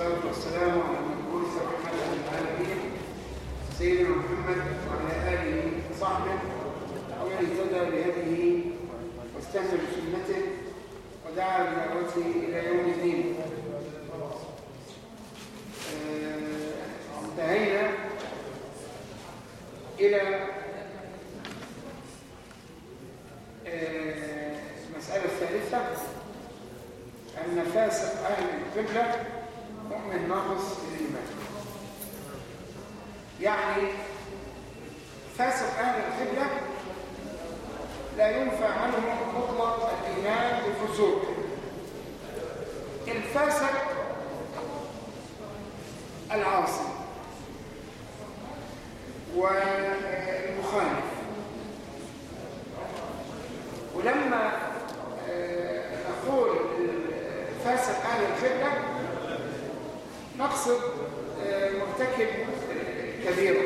والصلاة والسلام على المبعوث رحمة للعالمين سيدنا محمد وعلى آله وصحبه ومن اهتدى بهديه واستنى بسنته ودعا بدعوته إلى يوم الدين آه، انتهينا إلى آه، المسألة الثالثة أن فاسق أهل القبلة مؤمن ناقص الإيمان يعني فاسق أهل القبلة لا ينفع عنه مطلق الإيمان بفسوق الفاسق العاصي والمخالف ولما آه، نقول فاسق أهل القبلة نقصد آه، مرتكب كبيرة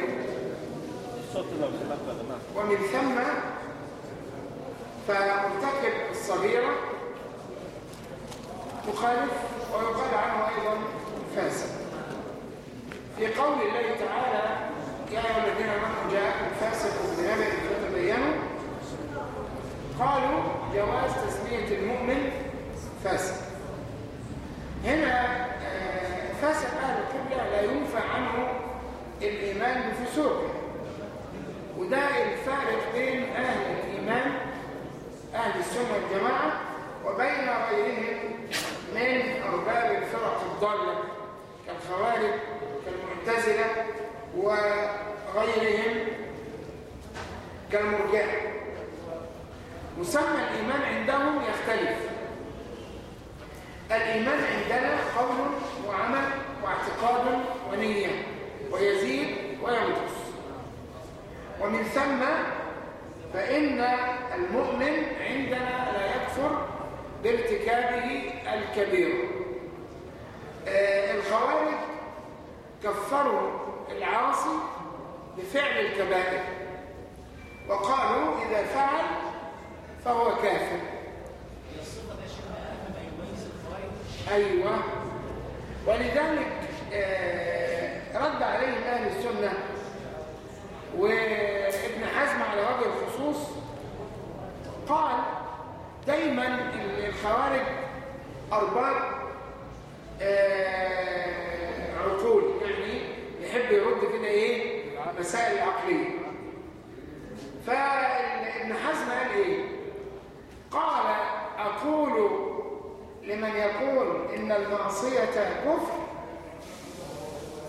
الصوت لو سمحت يا جماعة ومن ثم فمرتكب الصغيرة مخالف ويقال عنه أيضا فاسق في قول الله تعالى يا أيها الذين آمنوا جاءكم فاسق بنبأ فتبينوا قالوا جواز تسمية المؤمن فاسق هنا آه، فاسق أهل القبلة لا ينفع عنه الإيمان بفسوقه وده الفارق بين أهل الإيمان أهل السنة والجماعة وبين غيرهم من أرباب الفرق الضالة كالخوارج كالمعتزلة وغيرهم كالمرجئة مسمى الإيمان عندهم يختلف. الإيمان عندنا قول وعمل واعتقاد ونية ويزيد وينقص. ومن ثم فإن المؤمن عندنا لا يكفر بارتكابه الكبير. آه، الخوارج كفروا العاصي بفعل الكبائر. وقالوا إذا فعل فهو كافر. أيوة. ولذلك آه، رد عليهم أهل السنة وابن حزم على وجه الخصوص قال دايما الخوارج أرباب آه، عقول يعني يحب يرد كده إيه؟ مسائل العقلية فابن حزم قال إيه قال أقول لمن يقول إن المعصية كفر.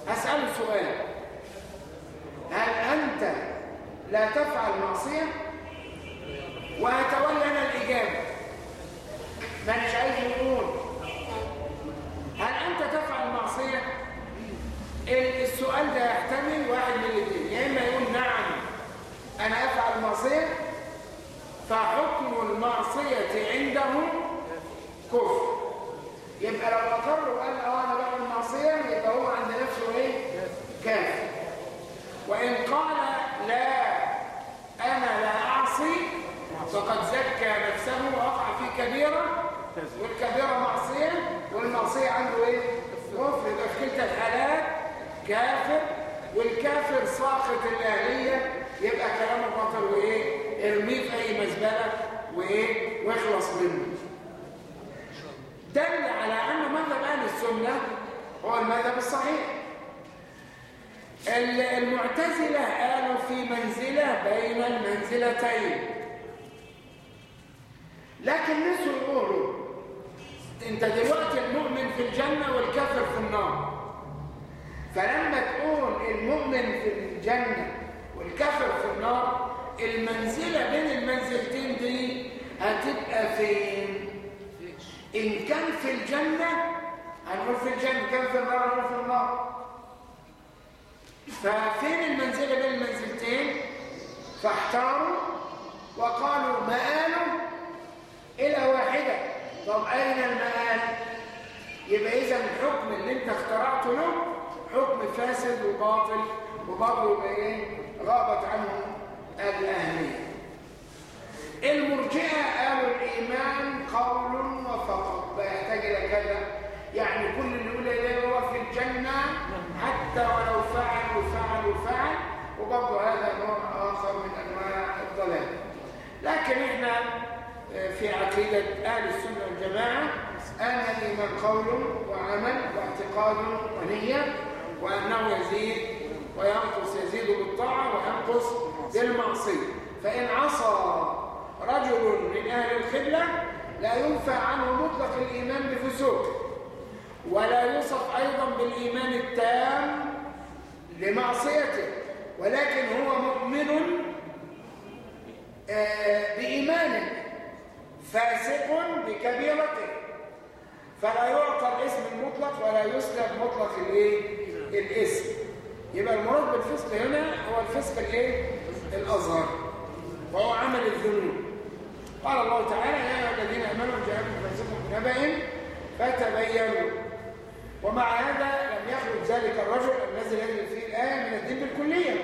أسأله سؤال. هل أنت لا تفعل معصية؟ وأتولى أنا الإجابة. ما مش عايز يقول هل أنت تفعل معصية؟ السؤال ده يحتمل واحد من الاثنين يا إما يقول نعم أنا أفعل معصية فحكم المعصية عندهم كفر يبقى لو أقر وقال آه أنا بعمل معصية يبقى هو عند نفسه إيه؟ كافر وإن قال لا أنا لا أعصي فقد زكى نفسه ووقع في كبيرة والكبيرة معصية والمعصية عنده إيه؟ كفر يبقى في كلتا الحالات كافر والكافر ساقط الأهلية يبقى كلامه باطل وإيه؟ ارميه في أي مزبلة وإيه؟ واخلص منه. دل على أن مذهب أهل السنة هو المذهب الصحيح. ال- المعتزلة قالوا في منزلة بين المنزلتين. لكن نسوا يقولوا أنت دلوقتي المؤمن في الجنة والكافر في النار. فلما تقول المؤمن في الجنة والكافر في النار المنزلة بين المنزلتين دي هتبقى فين؟ إن كان في الجنة هنقول في الجنة كان في النار هنقول في النار. ففين المنزلة بين المنزلتين؟ فاحتاروا وقالوا مآله إلى واحدة. طب أين المآل؟ يبقى إذا الحكم اللي أنت اخترعته له حكم فاسد وباطل وبرضه إيه؟ غابت عنه الأهلية المرجئة قالوا الإيمان قول وفقط. لا يحتاج إلى كذا. يعني كل اللي يقول إليه هو في الجنة حتى ولو فعل وفعل وفعل وبرضه هذا نوع آخر من أنواع الضلال. لكن إحنا آه، في عقيدة أهل السنة والجماعة أن الإيمان قول وعمل واعتقاد ونية. وأنه يزيد وينقص يزيد بالطاعة وينقص بالمعصية. فإن عصى رجل من أهل الخبلة لا ينفع عنه مطلق الإيمان بفسوق ولا يوصف أيضا بالإيمان التام لمعصيته ولكن هو مؤمن آه، بإيمانه فاسق بكبيرته. فلا يعطى الاسم المطلق ولا يسلب مطلق الإيه؟ الاسم. يبقى المراد بالفسق هنا هو الفسق الايه؟ الاصغر وهو عمل الذنوب. قال الله تعالى يا ايها الذين آمنوا جاءكم فاسق بنبأ فتبينوا. ومع هذا لم يخرج ذلك الرجل الذي يجري فيه الآية من الدين بالكلية.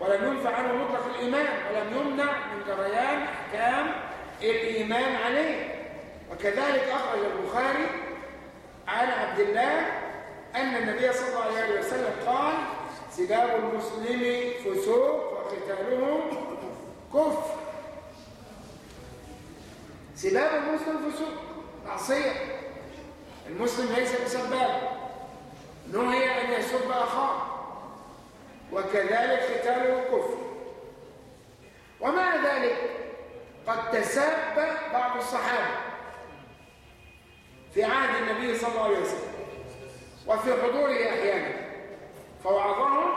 ولم ينفع عنه مطلق الإيمان ولم يمنع من جريان أحكام الإيمان عليه. وكذلك أخرج البخاري عن عبد الله أن النبي صلى الله عليه وسلم قال سباب المسلم فسوق وقتاله كفر. سباب المسلم فسوق معصية. المسلم ليس بسباب. نهي أن يسب أخاه. وكذلك قتاله كفر. ومع ذلك قد تساب بعض الصحابة في عهد النبي صلى الله عليه وسلم. وفي حضوره أحيانا. فوعظهم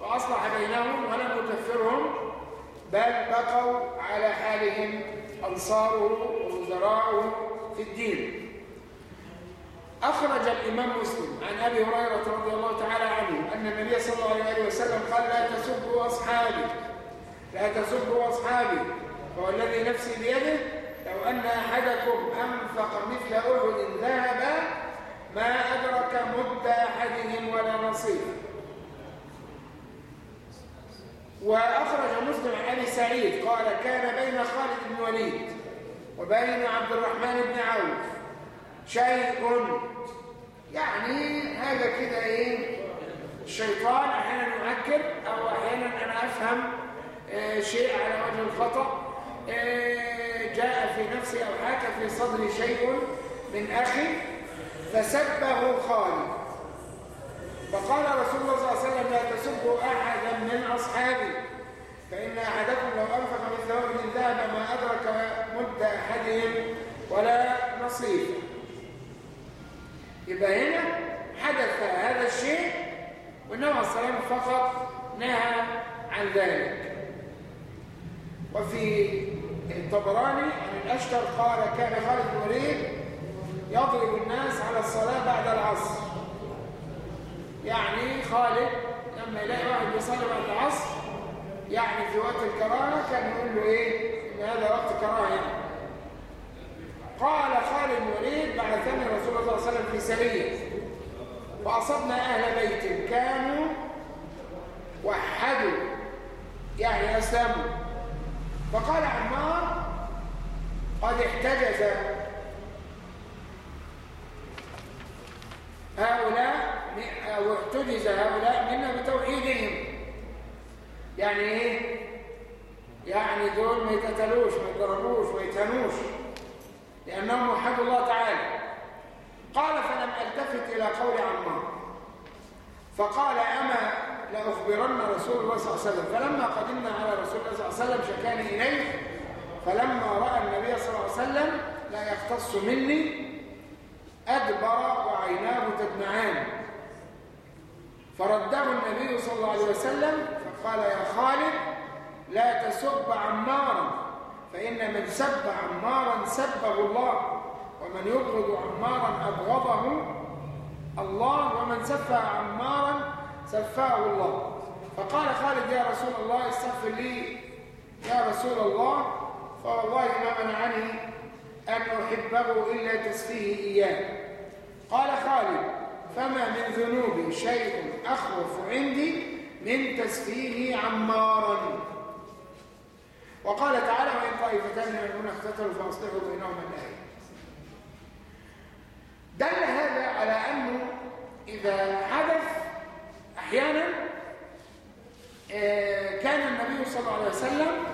وأصلح بينهم ولم يكفرهم بل بقوا على حالهم أنصاره ووزراءه في الدين. أخرج الإمام مسلم عن أبي هريرة رضي الله تعالى عنه أن النبي صلى الله عليه وسلم قال لا تسبوا أصحابي لا تسبوا أصحابي فهو الذي نفسي بيده لو أن أحدكم أنفق مثل أحد ذهبا ما أدرك مد أحدهم ولا نصيب. وأخرج مسلم عن أبي سعيد قال كان بين خالد بن وليد وبين عبد الرحمن بن عوف شيء. يعني هذا كده إيه؟ الشيطان أحيانا يؤكد أو أحيانا أنا أفهم آه شيء على وجه الخطأ آه جاء في نفسي أو حاك في صدري شيء من أخي فسبه خالد. فقال رسول الله صلى الله عليه وسلم لا تسبوا أحدا من أصحابي فإن أحدكم لو أنفق مثل من ذهب ما أدرك مد أحدهم ولا نصيب. يبقى هنا حدث هذا الشيء والنبي عليه الصلاة والسلام فقط نهى عن ذلك. وفي الطبراني عن الأشتر قال كان خالد بن وليد يضرب الناس على الصلاة بعد العصر. يعني خالد لما يلاقي واحد بيصلي بعد العصر يعني في وقت الكراهة كان يقول له إيه؟ إن هذا وقت كراهة يعني. قال خالد بن وليد بعثني رسول الله صلى الله عليه وسلم في سريه فاصبنا أهل بيت كانوا وحدوا. يعني أسلموا. فقال عمار قد احتجز هؤلاء احتجز هؤلاء منا بتوحيدهم. يعني إيه؟ يعني دول ما يقتلوش ما يضربوش ما يتهنوش لأنهم وحدوا الله تعالى. قال فلم ألتفت إلى قول عمار. فقال أما لأخبرن رسول الله صلى الله عليه وسلم. فلما قدمنا على رسول الله صلى الله عليه وسلم شكاني إليه فلما رأى النبي صلى الله عليه وسلم لا يختص مني أدبر وعيناه تدمعان. فرده النبي صلى الله عليه وسلم فقال يا خالد لا تسب عمارا فإن من سب عمارا سبه الله ومن يبغض عمارا أبغضه الله ومن سفه عمارا سفاه الله. فقال خالد يا رسول الله استغفر لي يا رسول الله أحبه إلا تسفيه إياه. قال خالد فما من ذنوب شيء أخوف عندي من تسفيه عمارا. وقال تعالى وإن طائفتان من اقتتلوا فأصلحوا بينهما الآية دل هذا على على أنه إذا حدث أحيانا آه، كان النبي صلى الله عليه وسلم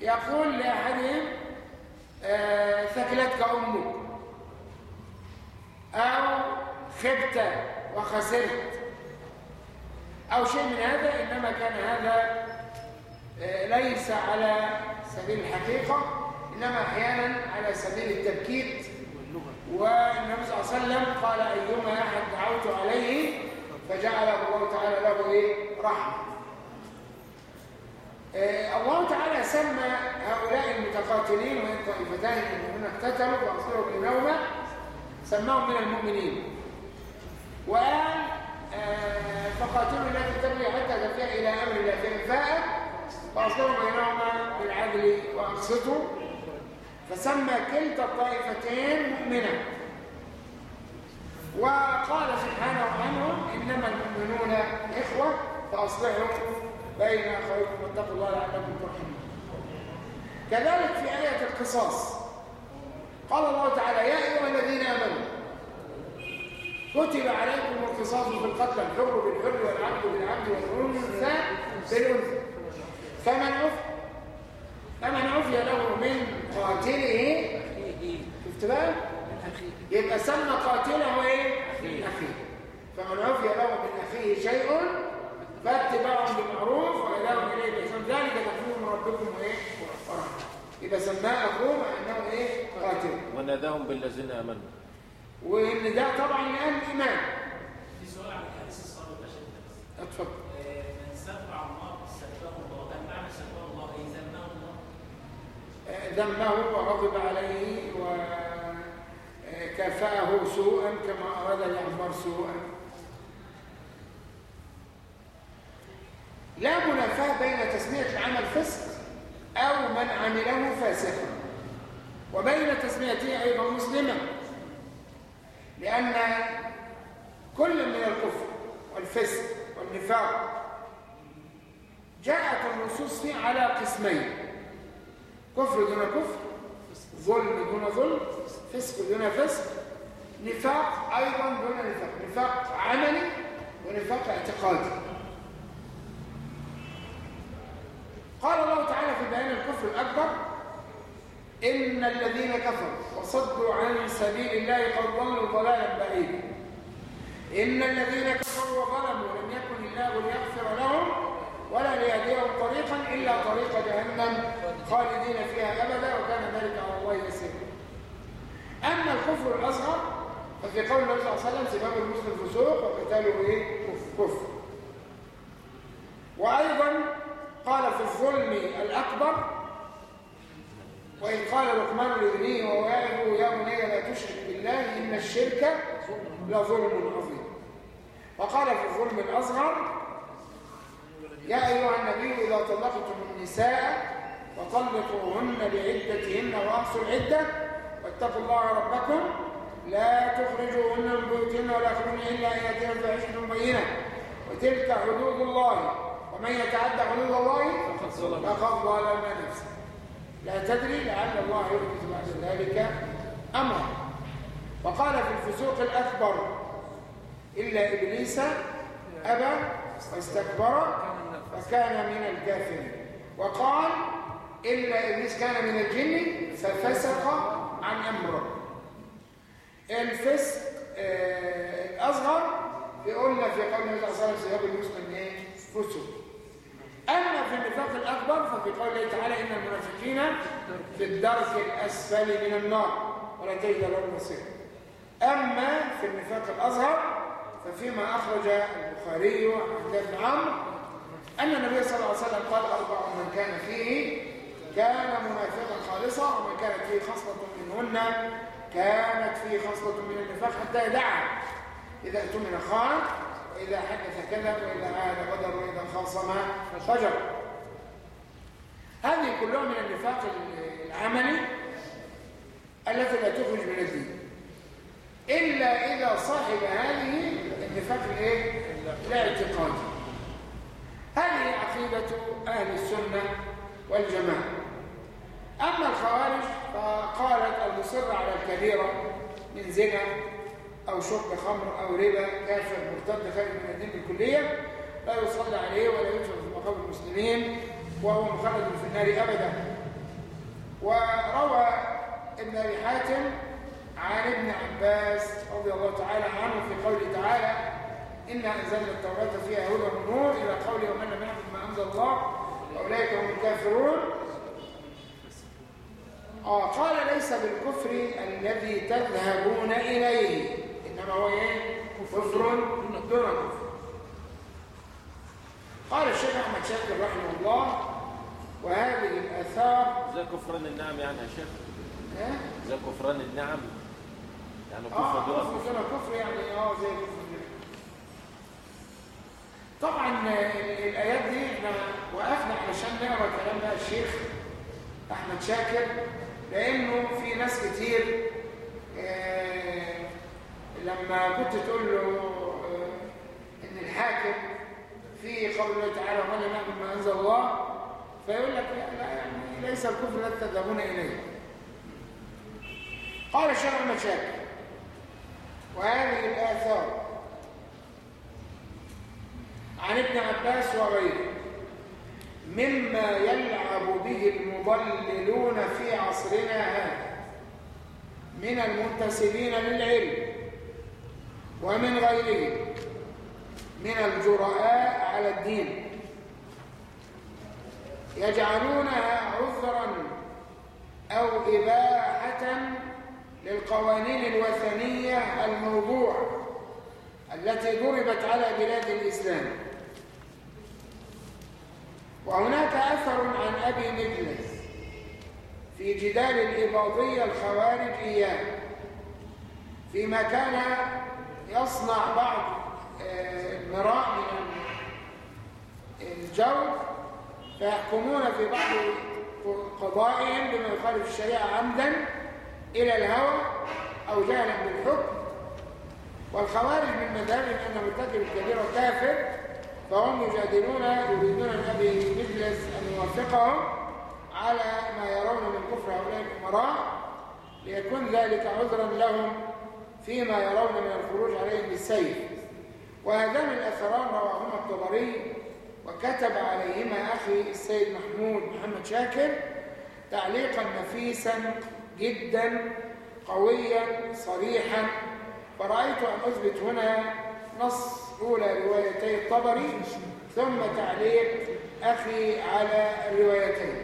يقول لأحدهم آه، ثكلتك أمك أو خبت وخسرت. أو شيء من هذا إنما كان هذا آه، ليس على سبيل الحقيقة إنما أحيانا على سبيل التبكيت والنبي صلى الله عليه وسلم قال أيما أحد دعوت عليه فجعل الله تعالى له إيه؟ رحمة. آه، الله تعالى سمى هؤلاء المتقاتلين وإن طائفتان منهم اقتتلوا وأصلحوا بينهما سماهم من المؤمنين. وقال آه، فقاتلوا التي تبغي حتى تفيء إلى أمر الله فإن فاءت فأصلحوا بينهما بالعدل وأقسطوا. فسمى كلتا الطائفتين مؤمنة وقال سبحانه عنهم إنما المؤمنون إخوة فأصلحوا بين أخويكم واتقوا الله لعلكم ترحمون. كذلك في آية القصاص قال الله تعالى يا أيها الذين آمنوا كتب عليكم القصاص في القتل الحر بالحر والعبد بالعبد والأنثى بالأنثى. فمن عفي فمن عفي له من قاتله شفت بقى؟ يبقى سمى قاتله إيه؟ أخيه. فمن عفي له من أخيه شيء فاتباع بمعروف واداء اليه باحسان ذلك من ربكم وايه ورحمه يبقى سماه اخوه مع أنه إيه؟ قاتل. وناداهم بالذين آمنوا. وإن ده طبعا لأن الإيمان. في سؤال عن الحديث الصادق يا شيخ اتفضل. آه، من سبع الله سبه الله كان معنى سبه الله اي ذمه الله ذمه وغضب عليه وكافأه سوءا كما أراد الأعمار سوءا. لا منافاة بين تسمية العمل فسق أو من عمله فاسقا. وبين تسميته أيضا مسلما لأن كل من الكفر والفسق والنفاق جاءت النصوص فيه على قسمين كفر دون كفر ظلم دون ظلم فسق دون فسق نفاق أيضا دون نفاق نفاق عملي ونفاق اعتقادي. قال الله تعالى في بيان الكفر الأكبر إن الذين كفروا وصدوا عن سبيل الله قد ضلوا ضلالا بعيدا. إن الذين كفروا وظلموا لم يكن الله ليغفر لهم ولا ليهديهم طريقا إلا طريق جهنم خالدين فيها أبدا وكان ذلك على الله يسيرا. أما الكفر الأصغر ففي قول النبي صلى الله عليه وسلم سباب المسلم فسوق وقتاله إيه؟ كفر. وأيضا قال في الظلم الأكبر وإذ قال لقمان لابنه وهو يا بني لا تشرك بالله إن الشرك لظلم عظيم. وقال في الظلم الأصغر يا أيها النبي إذا طلقتم النساء فطلقوهن لعدتهن وأحصوا العدة واتقوا الله ربكم لا تخرجوهن من بيوتهن ولا يخرجن إلا أن يأتين بفاحشة مبينة وتلك حدود الله. ومن يتعدى حدود الله فقد ظلم. نفسه. لا تدري لعل الله يحدث بعد ذلك أمرا. وقال في الفسوق الأكبر إلا إبليس أبى واستكبر فكان من الكافرين. وقال إلا إبليس كان من الجن ففسق عن أمره الفسق آه الأصغر قلنا في قول النبي صلى الله عليه وسلم سياب المسلم إيه؟ فسق أما في النفاق الأكبر ففي قول الله تعالى إن المنافقين في الدرك الأسفل من النار ولا تجد لهم نصير أما في النفاق الأصغر ففيما أخرج البخاري عن عبد بن عمرو أن النبي صلى الله عليه وسلم قال أربع من كان فيه كان منافقا خالصا ومن كانت فيه خصلة منهن كانت فيه خصلة من النفاق حتى يدعها إذا اؤتمن خان وإذا حدث كذب وإذا عاد غدر وإذا خاصم فجر. هذه كلها من النفاق العملي التي لا تخرج من الدين. إلا إذا صاحب هذه النفاق الإيه؟ الاعتقادي هذه عقيدة أهل السنة والجماعة. أما الخوارج فقالت المصر على الكبيرة من زنا أو شرب خمر أو ربا كافر مرتد خارج من الدين بالكلية لا يصلى عليه ولا يدفن في مقام المسلمين وهو مخلد في النار أبدا. وروى ابن أبي حاتم عن ابن عباس رضي الله تعالى عنه في قوله تعالى إنا أنزلنا التوراة فيها هدى ونور إلى قوله ومن لم ما أنزل الله وأولئك هم الكافرون. آه قال ليس بالكفر الذي تذهبون إليه. إنما هو إيه؟ كفر دون كفر قال الشيخ أحمد شاكر رحمه الله وهذه الآثار زي كفران النعم يعني يا شيخ ها؟ زي كفران النعم يعني كفر دون كفر كفر كما كفر يعني آه زي كفر طبعا ال- الآيات دي إحنا وقفنا علشان نقرأ كلام بقى الشيخ أحمد شاكر لأنه في ناس كتير آه، لما كنت تقول له آه، إن الحاكم في قول الله تعالى لم يحكم ما أنزل الله؟ فيقول لك لا يعني ليس الكفر الذي تذهبون إليه. قال احمد شاكر وهذه الآثار عن ابن عباس وغيره مما يلعب به المضللون في عصرنا هذا من المنتسبين للعلم ومن غيرهم من الجرآء على الدين. يجعلونها عذرا أو إباحة للقوانين الوثنية الموضوع التي ضربت على بلاد الإسلام. وهناك أثر عن أبي مجلس في جدال الإباضية الخوارج إياه فيما كان يصنع بعض آه، المراء من الجو فيحكمون في بعض قضائهم بما يخالف الشريعة عمدا إلى الهوى أو جهلا بالحكم. والخوارج من مذهبهم أن مرتكب الكبيرة كافر فهم يجادلون يريدون أبي مجلس أن يوافقهم على ما يرون من كفر هؤلاء الأمراء ليكون ذلك عذرا لهم فيما يرون من الخروج عليهم بالسيف. وهذان الأثران رواهما الطبري وكتب عليهما أخي السيد محمود محمد شاكر تعليقا نفيسا جدا قويا صريحا. فرأيت أن أثبت هنا نص أولى روايتي الطبري ثم تعليق أخي على الروايتين.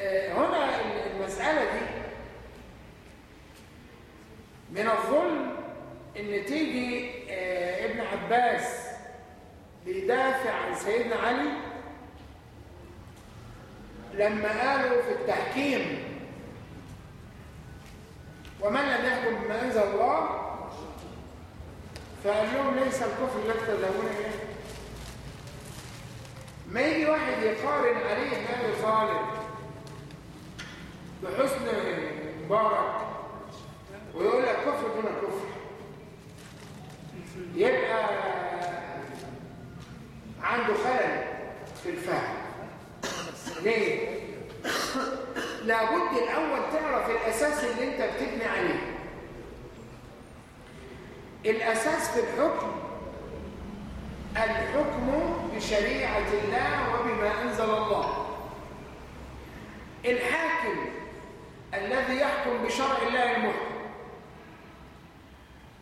آه، هنا المسألة دي من الظلم إن تيجي آه، ابن عباس بيدافع عن سيدنا علي؟ لما قالوا في التحكيم ومن لم يحكم بما أنزل الله؟ فقال لهم ليس الكفر الذي تدعون إليه. ما يجي واحد يقارن عليه ابي طالب بحسن مبارك ويقول لك كفر دون كفر. يبقى عنده خلل في الفهم. ليه؟ لابد الأول تعرف الأساس اللي أنت بتبني عليه. الأساس في الحكم الحكم بشريعة الله وبما أنزل الله. الحاكم الذي يحكم بشرع الله المحكم.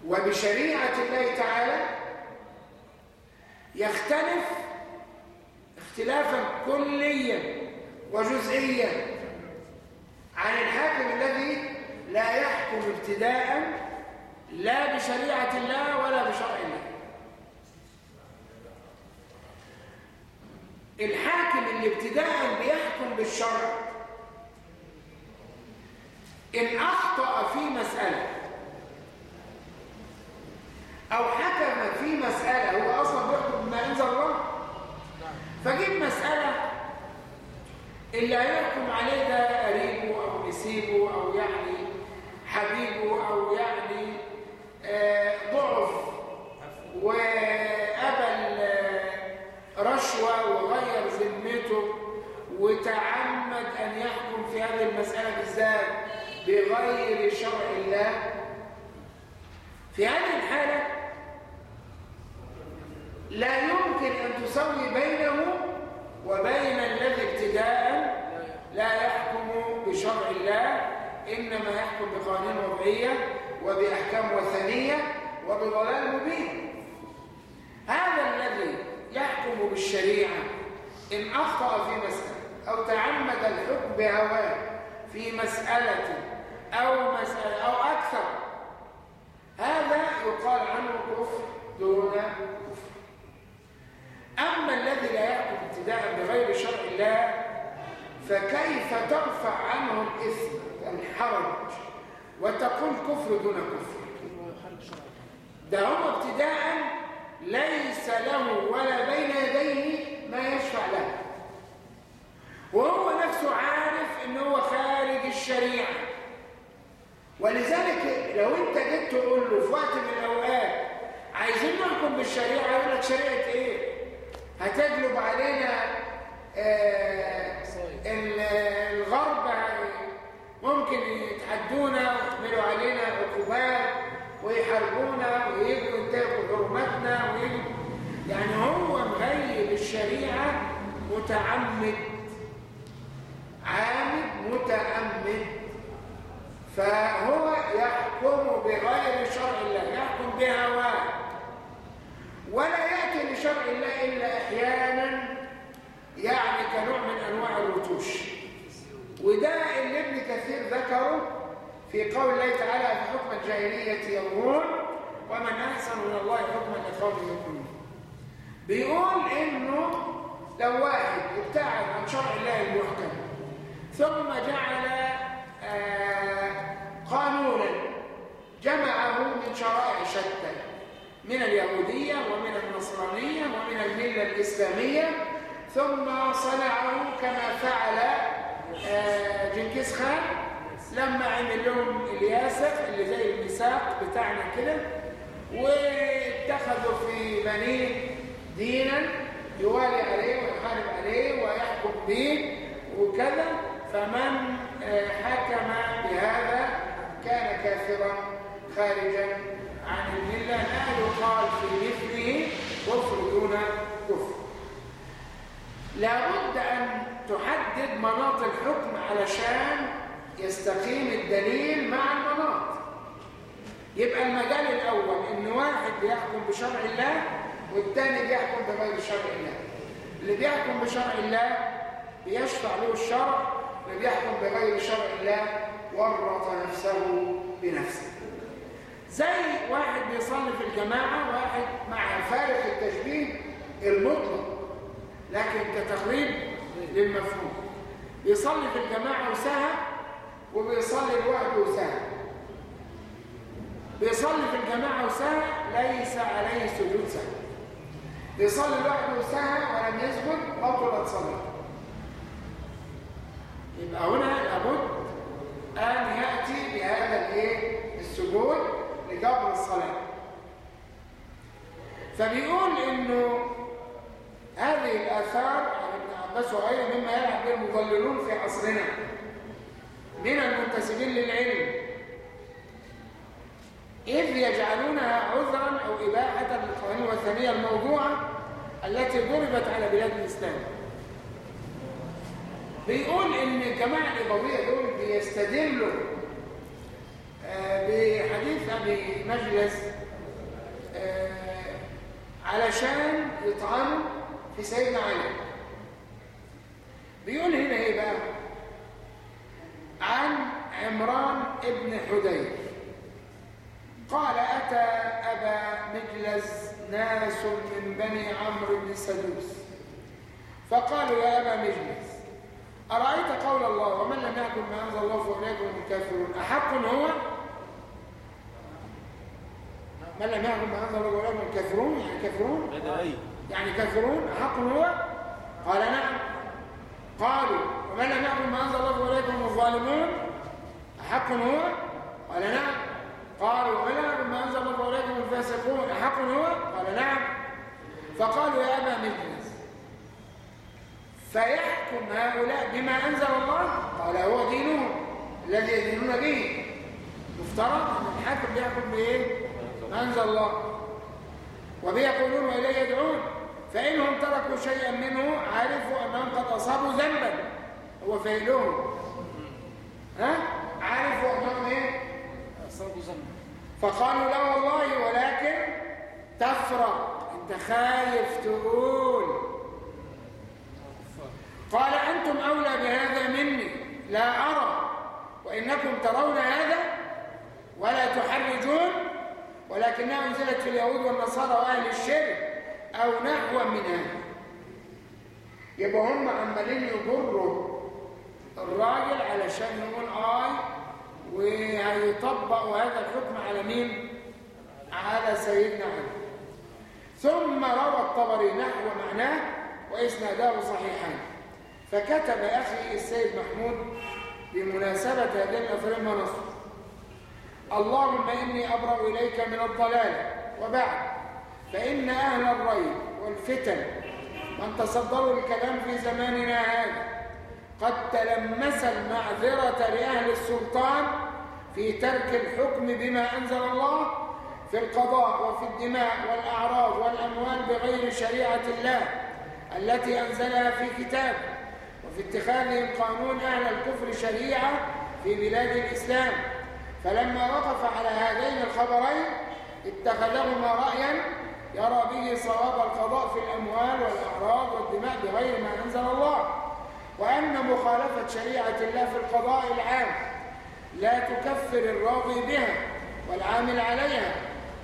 وبشريعة الله تعالى يختلف اختلافا كليا وجزئيا عن الحاكم الذي لا يحكم ابتداء لا بشريعة الله ولا بشرع الله. الحاكم اللي ابتداء بيحكم بالشرع إن أخطأ في مسألة أو حكم في مسألة هو أصلا بيحكم بما أنزل الله؟ فجيب مسألة اللي هيحكم عليه ده قريبه أو نسيبه أو يعني حبيبه أو يعني آه، ضعف وقبل آه، رشوة وغير ذمته وتعمد أن يحكم في هذه المسألة بالذات بغير شرع الله. في هذه الحالة لا يمكن أن تسوي بينه وبين الذي ابتداء لا يحكم بشرع الله إنما يحكم بقوانين وضعية وبأحكام وثنية وبضلال مبين. هذا الذي يحكم بالشريعة إن أخطأ في مسألة أو تعمد الحكم بهواه في مسألة أو مسألة أو أكثر هذا يقال عنه كفر دون أما الذي لا يحكم ابتداء بغير شرع الله فكيف ترفع عنه الإثم والحرج وتقول كفر دون كفر؟ ده هو ابتداء ليس له ولا بين يديه ما يشفع له. وهو نفسه عارف إن هو خارج الشريعة. ولذلك لو أنت جيت تقول له في وقت من الأوقات عايزين نحكم بالشريعة يقول لك شريعة إيه؟ هتجلب علينا آه الغرب ممكن يتحدونا ويعملوا علينا عقوبات ويحاربونا ويجوا ينتهكوا حرماتنا ويجوا يعني هو مغيب الشريعة متعمد عامد متعمد. فهو يحكم بغير شرع الله يحكم بهواه. ولا يأتي لشرع الله إلا أحيانا يعني كنوع من أنواع الرتوش وده اللي ابن كثير ذكره في قول الله تعالى في حكم الجاهلية يرون ومن أحسن من الله حكما لقوم يؤمنون. بيقول إنه لو واحد ابتعد عن شرع الله المحكم ثم جعل آه قانونا جمعه من شرائع شتى. من اليهودية ومن النصرانية ومن الملة الإسلامية ثم صنعه كما فعل آه جنكيز خان. لما عمل لهم الياسق اللي زي الميثاق بتاعنا كده واتخذوا في بنيه دينا يوالي عليه ويحارب عليه ويحكم به وكذا. فمن حكم بهذا كان كافرا خارجا عن المله لا يقال في مثله كفر دون كفر. لابد أن تحدد مناط الحكم علشان يستقيم الدليل مع المناط. يبقى المجال الأول إن واحد بيحكم بشرع الله والثاني بيحكم بغير شرع الله. اللي بيحكم بشرع الله بيشفع له الشرع اللي بيحكم بغير شرع الله ورط نفسه بنفسه. زي واحد بيصلي في الجماعة واحد مع فارق التشبيه المطلق لكن كتقريب للمفهوم. بيصلي في الجماعة وسهى وبيصلي لوحده وسهى بيصلي في الجماعة وسهى ليس عليه سجود سهى بيصلي لوحده وسهى ولم يسجد بطلت صلاته يبقى هنا لابد أن يأتي بهذا الإيه؟ السجود. لجبر الصلاة. فبيقول إنه هذه الآثار عن ابن عباس وغيره مما يلعب به المضللون في عصرنا. من المنتسبين للعلم. إذ يجعلونها عذرا أو إباحة للقوانين الوثنية الموضوعة التي ضربت على بلاد الإسلام. بيقول إن الجماعة الإبوية دول بيستدلوا بحديث أبي مجلس علشان يطعنوا في سيدنا علي. بيقول هنا إيه بقى؟ عن عمران ابن حدير قال أتى أبا مجلس ناس من بني عمرو بن سدوس. فقالوا يا أبا مجلس أرأيت قول الله ومن لم يحكم ما أنزل الله فأولئك هم الكافرون أحق هو؟ من لم يحكم ما أنزل الله هم الكافرون يعني كافرون؟ يعني كافرون أحق هو؟ قال نعم. قالوا ومن لم يحكم ما أنزل الله هم الظالمون؟ أحق هو؟ قال نعم. قالوا ومن لم يحكم ما أنزل الله هم الفاسقون؟ أحق هو؟ قال نعم. فقالوا يا أبا مجلس فيحكم هؤلاء بما أنزل الله؟ قال هو دينهم الذي يدينون به. مفترض أن الحاكم بيحكم بإيه؟ ما أنزل الله. وبيقولون وإليه يدعون. فإنهم تركوا شيئا منه عرفوا أنهم قد أصابوا ذنبا. هو فعلهم. ها؟ عرفوا أنهم إيه؟ أصابوا ذنب فقالوا لا والله ولكن تفرق. أنت خايف تقول. قال أنتم أولى بهذا مني. لا أرى. وإنكم ترون هذا ولا تحرجون. ولكنها أنزلت في اليهود والنصارى وأهل الشرك أو نحو من هذا. يبقى هم عمالين يجروا الراجل علشان يقول اي وهيطبق هذا الحكم على مين؟ على سيدنا علي. ثم روى الطبري نحو معناه واسناداه صحيحان. فكتب أخي السيد محمود بمناسبة هذين الاثرين ونصر. اللهم إني أبرأ إليك من الضلال وبعد فإن أهل الريب والفتن من تصدروا الكلام في زماننا هذا قد تلمس المعذرة لأهل السلطان في ترك الحكم بما أنزل الله في القضاء وفي الدماء والأعراض والأموال بغير شريعة الله التي أنزلها في كتابه وفي اتخاذهم قانون أهل الكفر شريعة في بلاد الإسلام. فلما وقف على هذين الخبرين اتخذهما رأيا يرى به صواب القضاء في الأموال والأعراض والدماء بغير ما أنزل الله وأن مخالفة شريعة الله في القضاء العام لا تكفر الراضي بها والعامل عليها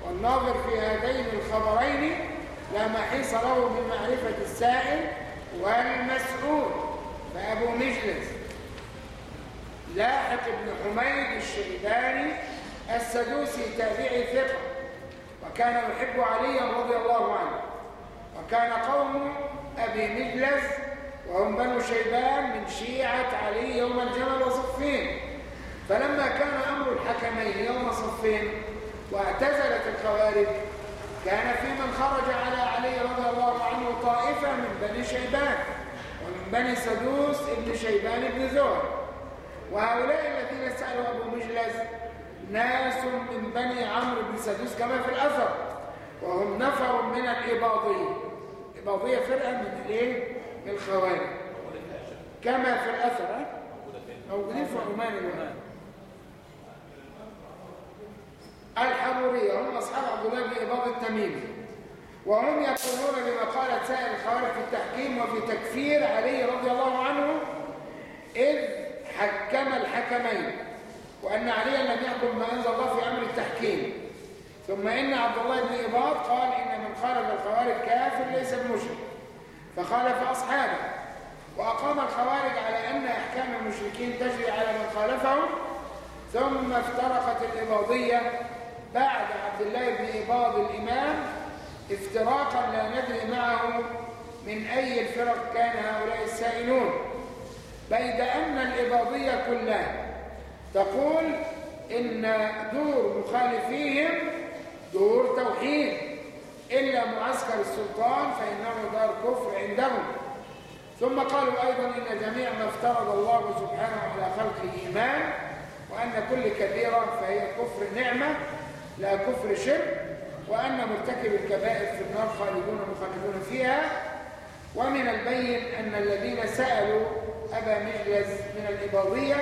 والناظر في هذين الخبرين لا محيص له بمعرفة السائل والمسؤول. فأبو مجلس. لاحق بن حميد الشيباني السدوسي تابعي ثقة وكان يحب عليا رضي الله عنه وكان قوم أبي مجلس وهم بنو شيبان من شيعة علي يوم الجمل وصفين. فلما كان أمر الحكمين يوم صفين واعتزلت الخوارج كان في من خرج على علي رضي الله عنه طائفة من بني شيبان ومن بني سدوس ابن شيبان بن زهر. وهؤلاء الذين سألوا أبو مجلس ناس من بني عمرو بن سدوس كما في الأثر وهم نفر من الإباضية الإباضية فرقة من الايه؟ من الخوارج كما في الأثر؟ موجودين في عمان الوهاب الحرورية هم أصحاب عبد الله بن إباض التميمي وهم يقولون بما قالت سائر الخوارج في التحكيم وفي تكفير علي رضي الله عنه إذ حكم الحكمين وأن عليا لم يحكم ما أنزل الله في أمر التحكيم. ثم إن عبد الله بن إباض قال إن من خالف الخوارج كافر ليس بمشرك. فخالف أصحابه وأقام الخوارج على أن أحكام المشركين تجري على من خالفهم. ثم افترقت الإباضية. بعد عبد الله بن إباض الإمام افتراقا لا ندري معه من أي الفرق كان هؤلاء السائلون. بيد أن الإباضية كلها تقول إن دور مخالفيهم دور توحيد إلا معسكر السلطان فإنه دار كفر عندهم. ثم قالوا أيضا إن جميع ما افترض الله سبحانه على خلقه إيمان وأن كل كبيرة فهي كفر نعمة لا كفر شرك وأن مرتكب الكبائر في النار خالدون مخلدون فيها. ومن البين أن الذين سألوا أبا مجلس من الإباضية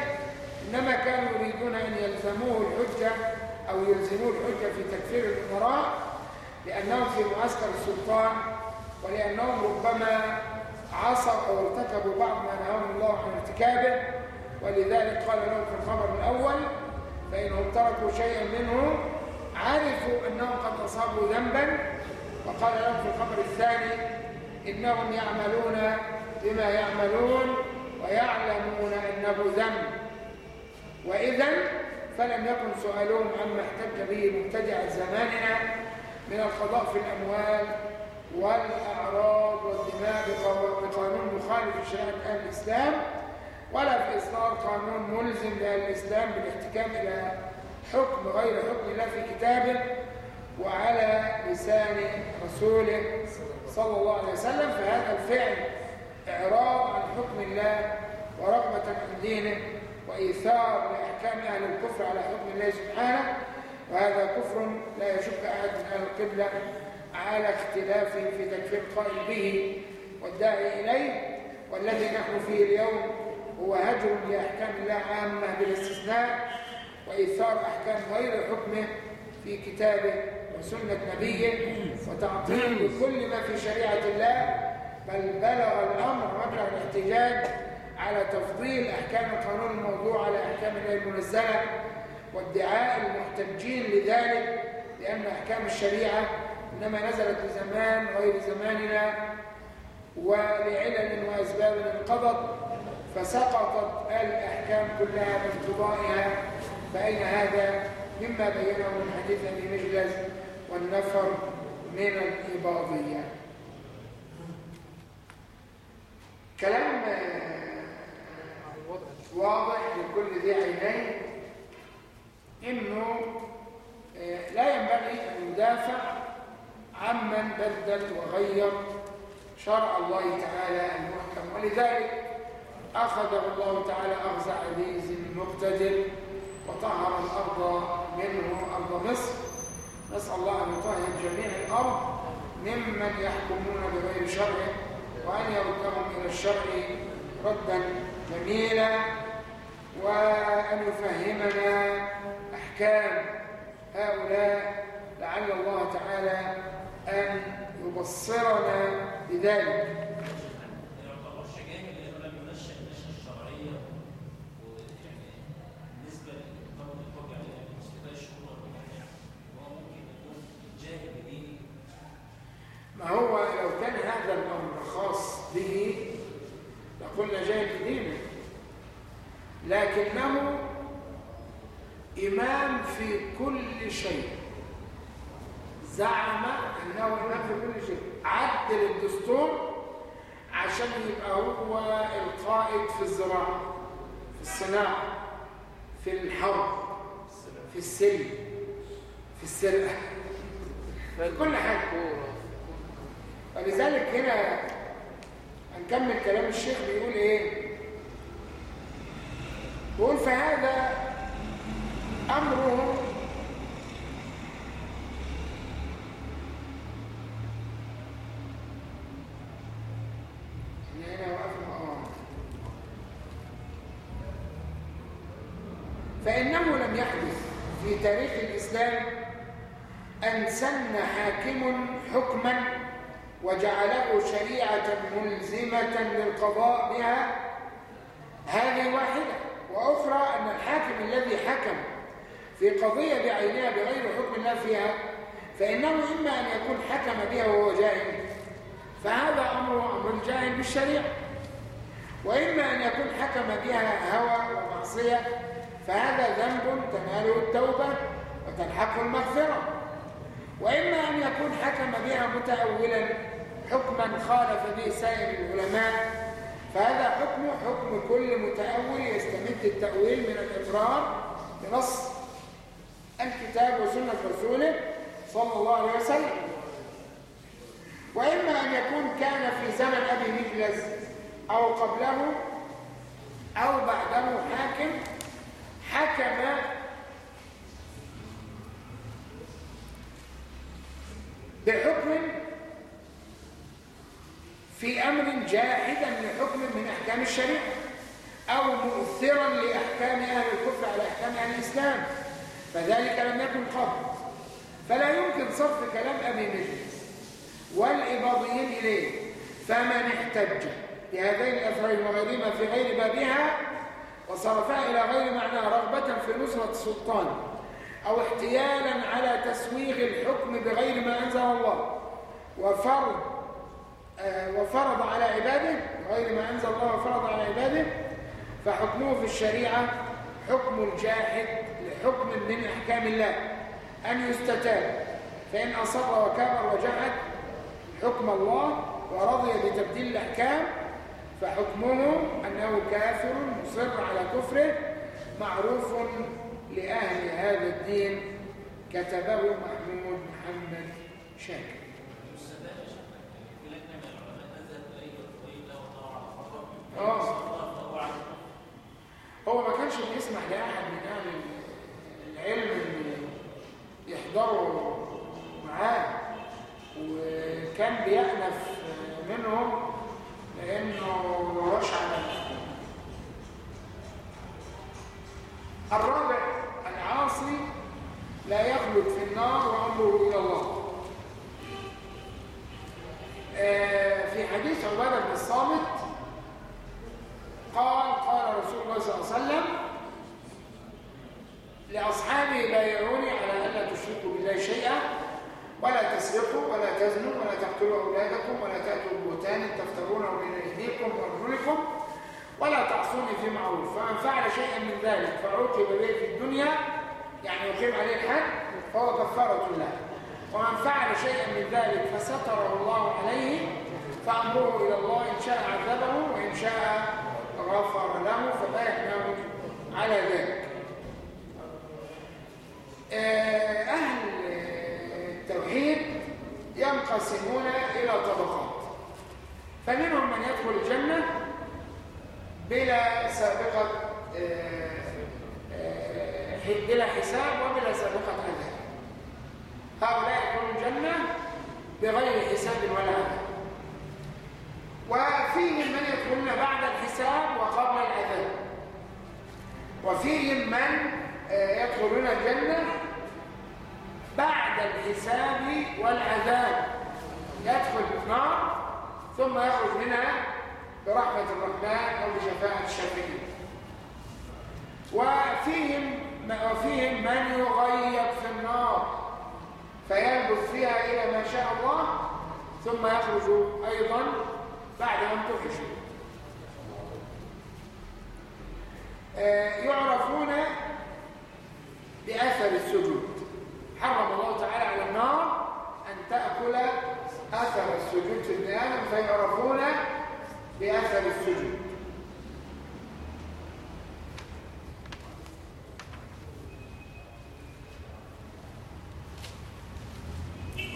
إنما كانوا يريدون أن يلزموه الحجة أو يلزموه الحجة في تكفير الأمراء لأنهم في معسكر السلطان ولأنهم ربما عصوا أو ارتكبوا بعض ما نهاهم الله عن ارتكابه. ولذلك قال لهم في الخبر الأول فإنهم تركوا شيئا منه عرفوا أنهم قد أصابوا ذنبا. وقال لهم في الخبر الثاني إنهم يعملون بما يعملون ويعلمون أنه ذنب. وإذا فلم يكن سؤالهم عما احتج به مبتدع زماننا من القضاء في الأموال والأعراض والدماء بقانون مخالف لشريعة أهل الإسلام ولا في إصدار قانون ملزم لأهل الإسلام بالاحتكام إلى حكم غير حكم الله في كتابه وعلى لسان رسوله صلى الله عليه وسلم. فهذا الفعل إعراض عن حكم الله ورغبة عن دينه وإيثار لأحكام أهل الكفر على حكم الله سبحانه وهذا كفر لا يشك أحد من أهل القبلة على اختلاف في تكفير قائل به والداعي إليه والذي نحن فيه اليوم هو هجر لأحكام الله عامة بالاستثناء وإيثار أحكام غير حكمه في كتابه وسنة نبيه وتعطيل كل ما في شريعة الله بل بلغ الأمر مبلغ الاحتجاج على تفضيل أحكام القانون الموضوع على أحكام الله المنزلة وادعاء المحتجين لذلك لأن أحكام الشريعة إنما نزلت لزمان غير زماننا ولعلل وأسباب انقضت فسقطت الأحكام كلها بانقضائها فأين هذا؟ مما بينه من حديث أبي مجلس والنفر من الإباضية. كلام واضح لكل ذي عينين إنه لا ينبغي أن يدافع عمن بدل وغير شرع الله تعالى المحكم. ولذلك أخذه الله تعالى أخذ عزيز مقتدر وطهر الأرض منه أرض مصر. نسأل الله أن يطهر جميع الأرض ممن يحكمون بغير شرعه وأن يردهم إلى الشرع ردا جميلا وأن يفهمنا أحكام هؤلاء لعل الله تعالى أن يبصرنا بذلك يعتبر شجاع اللي لم ينشأ النشأة الشرعية ويعني بالنسبة للقانون الطبيعي يعني مستوى الشهور والمجامع هو ممكن يكون جاهل بديني ما هو لو كان هذا الأمر خاص به لقلنا جاهل دينه لكنه إمام في كل شيء زعم أنه إمام في كل شيء عدل الدستور عشان يبقى هو القائد في الزراعة في الصناعة في الحرب في السلم في السرقة في كل حاجة فلذلك هنا هنكمل كلام الشيخ بيقول إيه بيقول فهذا امره إحنا هنا وقفنا آه فانه لم يحدث في تاريخ الاسلام ان سن حاكم حكما وجعله شريعة ملزمة للقضاء بها هذه واحدة وأخرى أن الحاكم الذي حكم في قضية بعينها بغير حكم الله فيها فإنه إما أن يكون حكم بها وهو جاهل فهذا الجاهل بالشريعة. وإما أن يكون حكم بها هوى ومعصية فهذا ذنب تناله التوبة وتلحقه المغفرة. وإما أن يكون حكم بها متأولا حكما خالف به سائر العلماء فهذا حكم حكم كل متأول يستمد التأويل من الإقرار بنص الكتاب وسنة رسوله صلى الله عليه وسلم. وإما أن يكون كان في زمن أبي مجلس أو قبله أو بعده حاكم حكم بحكم في أمر جاحدا لحكم من أحكام الشريعة أو مؤثرا لأحكام أهل الكفر على أحكام أهل الإسلام فذلك لم يكن قبل. فلا يمكن صرف كلام أبي مجلس. والإباضيين إليه. فمن احتج بهذين الأثرين وغيرهما في غير بابها وصرفها إلى غير معنى رغبة في نصرة السلطان أو احتيالا على تسويغ الحكم بغير ما أنزل الله. وفرض آه وفرض على عباده غير ما أنزل الله وفرض على عباده فحكمه في الشريعة حكم الجاحد لحكم من أحكام الله. أن يستتاب فإن أصر وكبر وجحد حكم الله ورضي بتبديل الأحكام فحكمه أنه كافر مصر على كفره معروف لأهل هذا الدين كتبه محمود محمد شاكر. آه. هو ما كانش لأحد من أهل العلم إن يحضروا معاه. وكان بيأنف منهم لأنه ملوش عمل. في ابن آدم فيعرفون بأثر السجود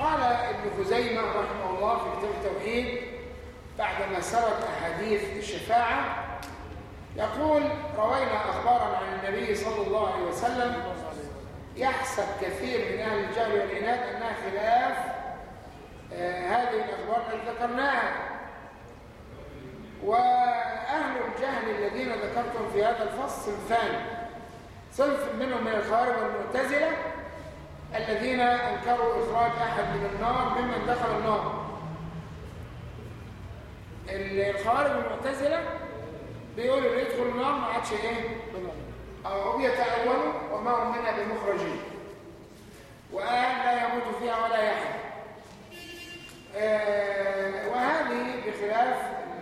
قال ابن خزيمة رحمه الله في كتاب التوحيد بعدما سرد أحاديث الشفاعة يقول روينا أخبارا عن النبي صلى الله عليه وسلم يحسب كثير من أهل الجهل والعناد أنها خلاف هذه الأخبار التي ذكرناها. وأهل الجهل الذين ذكرتهم في هذا الفصل صنفان صنف منهم من الخوارج والمعتزلة الذين أنكروا إخراج أحد من النار ممن دخل النار. الخوارج والمعتزلة بيقولوا اللي يدخل النار ما عادش إيه؟ أو يتأولوا وما هم منها بمخرجين. وقال لا يموت فيها ولا يحيى وهذه بخلاف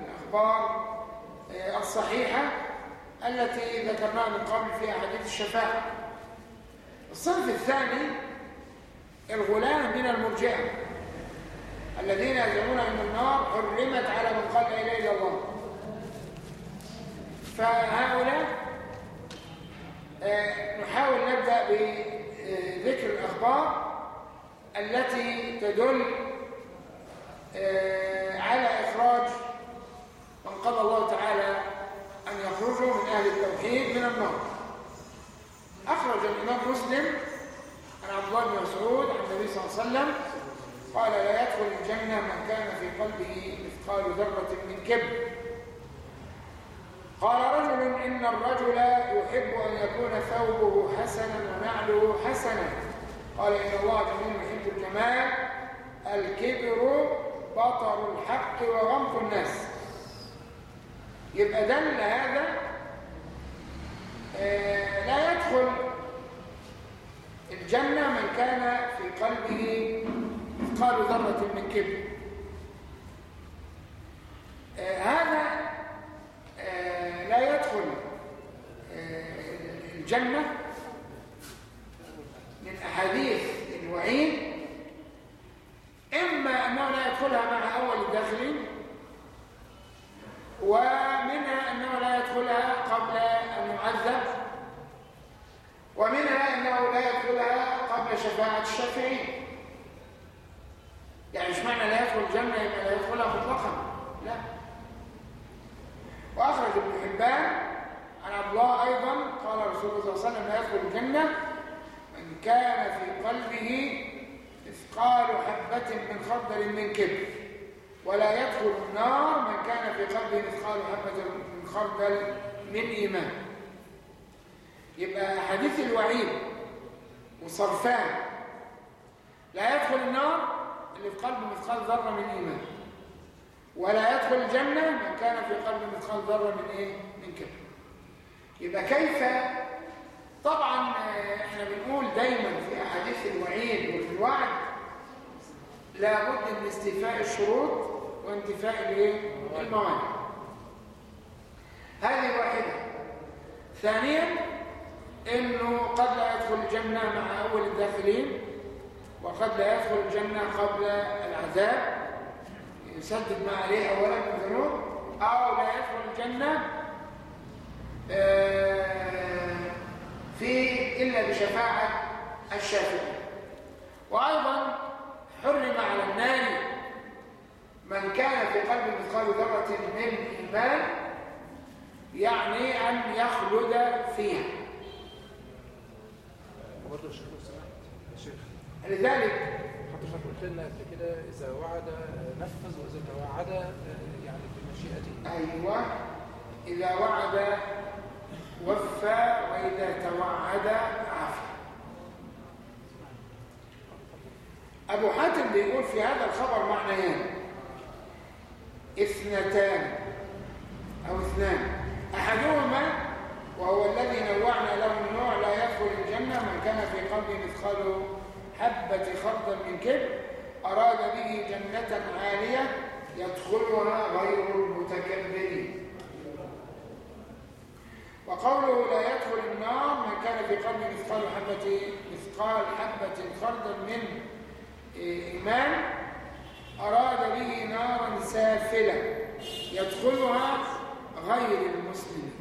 الأخبار آه الصحيحة التي ذكرناها من قبل في أحاديث الشفاعة. الصنف الثاني الغلاة من المرجئة الذين يزعمون أن النار حرمت على من قال لا إله إلا الله. فهؤلاء آه نحاول نبدأ بذكر الأخبار التي تدل آه على إخراج من قضى الله تعالى أن يخرجوا من أهل التوحيد من النار. أخرج الإمام مسلم عن عبد الله بن مسعود عن النبي صلى الله عليه وسلم قال لا يدخل الجنة من كان في قلبه مثقال ذرة من كبر. قال رجل إن الرجل يحب أن يكون ثوبه حسنا ونعله حسنا. قال إن الله جميل يحب الجمال الكبر بطر الحق وغمط الناس. يبقى دل هذا آه لا يدخل الجنة من كان في قلبه مثقال ذرة من كبر. آه هذا آه لا يدخل الجنة من أحاديث الوعيد إما أنه لا يدخلها مع أول الداخلين ومنها أنه لا يدخلها قبل أن يعذب ومنها أنه لا يدخلها قبل شفاعة الشافعين. يعني مش معنى لا يدخل الجنة يبقى لا يدخلها مطلقا. لا. وأخرج ابن حبان عن عبد الله أيضا قال رسول الله صلى الله عليه وسلم لا يدخل الجنة من كان في قلبه مثقال حبة من خردل من كبر. ولا يدخل النار من كان في قلبه مثقال حبة من خردل من إيمان. يبقى حديث الوعيد وصرفان. لا يدخل النار اللي في قلبه مثقال ذرة من إيمان. ولا يدخل الجنة من كان في قلبه مثقال ذرة من إيه؟ من كبر. يبقى كيف؟ طبعا آه، إحنا بنقول دايما في أحاديث الوعيد وفي الوعد لابد من استيفاء الشروط وانتفاء الموانع. هذه واحدة. ثانيا إنه قد لا يدخل الجنة مع أول الداخلين وقد لا يدخل الجنة قبل العذاب. يسدد ما عليه اولا من ذنوب أو لا يدخل الجنة آه، في إلا بشفاعة الشافعي. وأيضا حرم على النار. من كان في قلبه مثقال ذرة من إيمان يعني أن يخلد فيها. وبرضه الشيخ لو سمحت يا شيخ لذلك حضرتك قلت لنا قبل كده اذا وعد نفذ واذا توعد يعني بمشيئته أيوة إذا وعد وفى وإذا توعد أبو حاتم بيقول في هذا الخبر معنيان اثنتان أو اثنان. أحدهما وهو الذي نوعنا له النوع لا يدخل الجنة من كان في قلبه مثقال حبة خردل من كبر أراد به جنة عالية يدخلها غير المتكبرين وقوله لا يدخل النار من كان في قلبه مثقال حبة مثقال حبة خردل من إيمان أراد به نارا سافلة يدخلها غير المسلمين